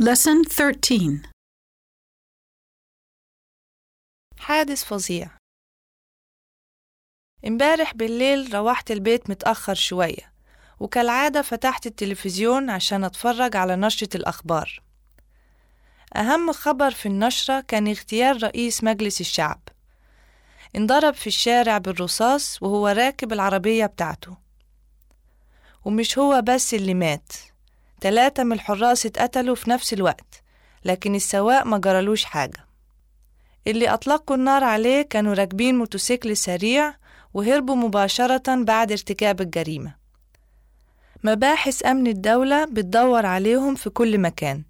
Lesson 13 حادث فظيع. امبارح بالليل روحت البيت متأخر شوية وكالعادة فتحت التلفزيون عشان أتفرج على نشرة الأخبار. أهم خبر في النشرة كان اغتيال رئيس مجلس الشعب. انضرب في الشارع بالرصاص وهو راكب العربية بتاعته. ومش هو بس اللي مات. تلاتة من الحراس اتقتلوا في نفس الوقت لكن السواق ما جرالوش حاجة. اللي أطلقوا النار عليه كانوا راكبين موتوسيكل سريع وهربوا مباشرة بعد ارتكاب الجريمة. مباحث أمن الدولة بتدور عليهم في كل مكان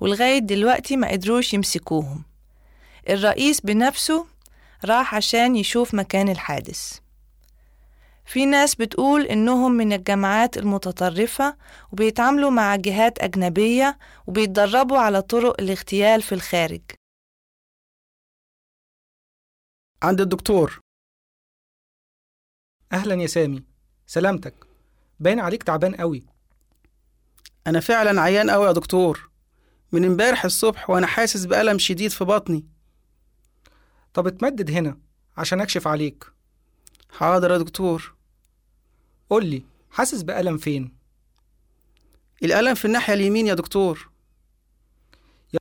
ولغاية دلوقتي ما قدروش يمسكوهم. الرئيس بنفسه راح عشان يشوف مكان الحادث. في ناس بتقول إنهم من الجماعات المتطرفة وبيتعاملوا مع جهات أجنبية وبيتدربوا على طرق الاغتيال في الخارج. عند الدكتور. أهلا يا سامي. سلامتك. باين عليك تعبان قوي. أنا فعلا عيان أوي يا دكتور. من امبارح الصبح وأنا حاسس بألم شديد في بطني. طب اتمدد هنا عشان أكشف عليك. حاضر يا دكتور. قول لي حاسس بألم فين؟ الألم في الناحية اليمين يا دكتور.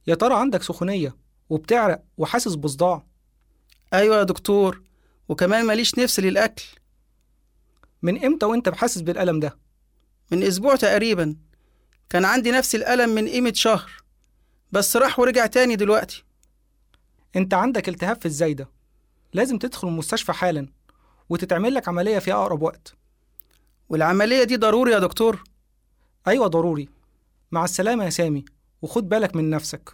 يا- ترى عندك سخونية وبتعرق وحاسس بصداع؟ أيوة يا دكتور وكمان ماليش نفس للأكل. من إمتى وإنت حاسس بالألم ده؟ من أسبوع تقريبا. كان عندي نفس الألم من قيمة شهر بس راح ورجع تاني دلوقتي. أنت عندك التهاب في الزايدة. لازم تدخل المستشفى حالا وتتعمل لك عملية في أقرب وقت. والعملية دي ضروري يا دكتور؟ أيوة ضروري. مع السلامة يا سامي وخد بالك من نفسك.